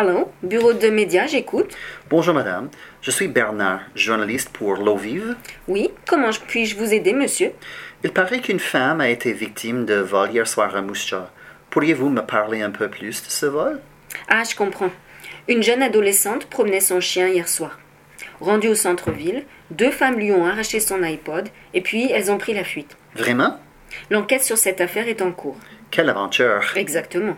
Hello, bureau de médias, j'écoute. Bonjour madame, je suis Bernard, journaliste pour L'eau vive. Oui, comment puis-je vous aider, monsieur? Il paraît qu'une femme a été victime de vol hier soir à Mouscha. Pourriez-vous me parler un peu plus de ce vol? Ah, je comprends. Une jeune adolescente promenait son chien hier soir. Rendue au centre-ville, deux femmes lui ont arraché son iPod et puis elles ont pris la fuite. Vraiment? L'enquête sur cette affaire est en cours. Quelle aventure Exactement.